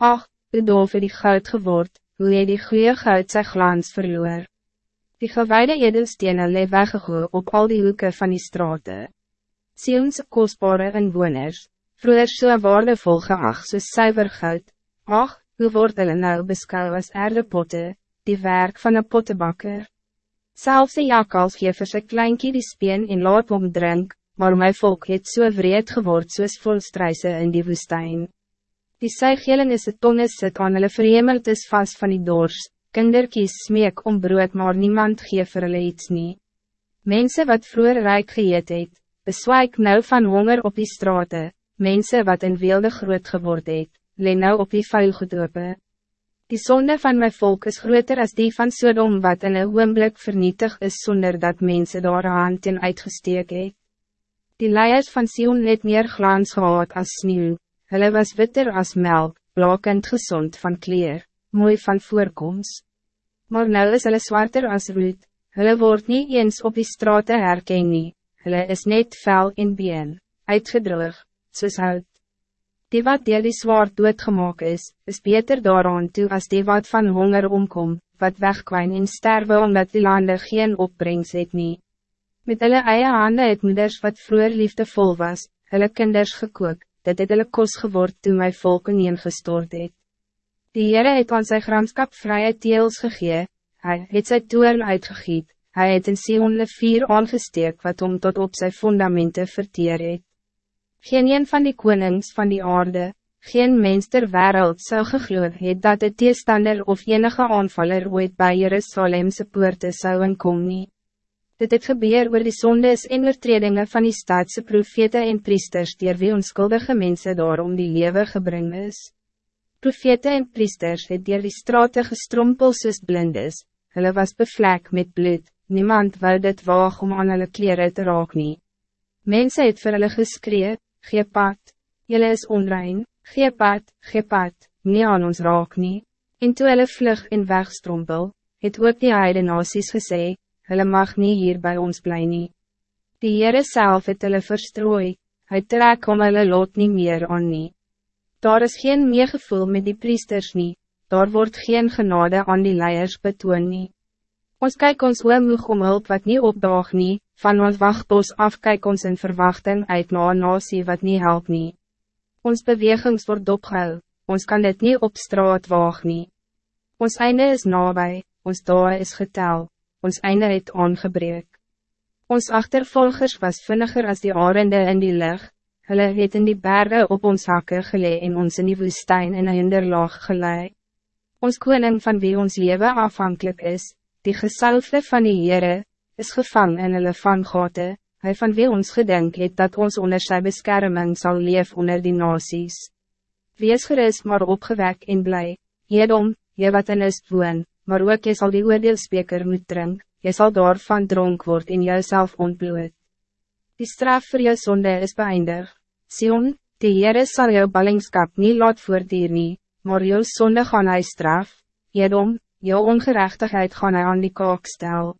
Ach, hoe doof het die goud geword, hoe het die goede goud sy glans verloor. Die gewijde edelstene lee weggegooi op al die hoeken van die straten. Sionse kostbare inwoners, vroeger so waardevol geacht soos suiver goud, ach, hoe word hulle nou beskou as erdepotte, die werk van een pottebakker. Zelfs de jakals gee vir sy kleinkie die speen en laat om drink, maar my volk het so wreed geword soos volstruise in die woestijn. Die suigelen is het tonnes sit aan hulle verhemeld is vast van die dors, kinderkies smeek om brood maar niemand geef vir hulle iets nie. Mensen wat vroeger rijk geëet het, beswaik nou van honger op die straten, mensen wat in weelde groot geword het, leen nou op die vuil gedopen. Die zonde van mijn volk is groter als die van Sodom wat in een oomblik vernietig is zonder dat mensen daar hand in uitgesteek het. Die leiers van Sion het meer glans gehad als sneeuw, Hulle was witter als melk, blakend gezond van kleer, mooi van voorkomst. Maar nou is hulle zwarter als roet, hulle word niet eens op die straten herken nie, hulle is net vel in been, uitgedrug, soos hout. Die wat deel die zwaard doodgemaak is, is beter daaraan toe als die wat van honger omkom, wat wegkwijn en sterwe omdat die landen geen opbrengs het nie. Met hulle eie hande het moeders wat vroeger liefdevol was, hulle kinders gekook, dit het hulle kos geword toe my volk gestort het. Die Heere het aan sy gramskap vrije teels gegee, hy het sy toorn uitgegiet, hy het in Sion vier aangesteek wat om tot op sy fundamenten verteer het. Geen een van die konings van die aarde, geen mens ter wereld zou gegloed het dat de teestander of enige aanvaller ooit bij Jerusalemse poorte zou inkom nie. Dit het gebeur oor die sondes en oortredinge van die staatse profete en priesters dier wie onskuldige mensen daarom die lewe gebring is. Profete en priesters het dier die straten gestrompel soos blindes, hulle was bevlek met bloed, niemand wou dit waag om aan hulle kleren te raak nie. Mense het vir hulle geskree, gee pad, julle is onrein, gee pad, gee pad, nie aan ons raak nie. En toe hulle vlug en wegstrompel, het ook die heide nasies gesê, hulle mag niet hier bij ons blij nie. Die Heere self het hulle verstrooi, hy trek om hulle lot niet meer aan nie. Daar is geen meegevoel met die priesters nie, daar wordt geen genade aan die leiers betoon nie. Ons kyk ons oomhoeg om hulp wat niet opdaag nie, van ons wachtbos af kyk ons in verwachting uit na een nasie wat niet help nie. Ons bewegings wordt opgehou, ons kan dit niet op straat waag nie. Ons einde is nabij, ons dae is getel ons einde het aangebreek. Ons achtervolgers was vinniger als die arende in die lucht, hulle het in die bergen op ons hakke gelee en ons in die woestijn in hinderlaag gelei. Ons koning van wie ons leven afhankelijk is, die gesalfde van die Heere, is gevang in hulle van gate, hy van wie ons gedenk het dat ons onder sy beskerming zal leef onder die nasies. Wees gerust maar opgewek en blij, Jedom, je wat in is woon, maar ook jy sal die oordeelspeker moet drink, jy sal daarvan dronk word en jouself ontbloot. Die straf voor jou zonde is beëindig. Sion, die Heere sal jou ballingskap niet laat voortdier nie, maar jou zonde gaan hy straf, Jedom, jou ongerechtigheid gaan hy aan die kaak stel.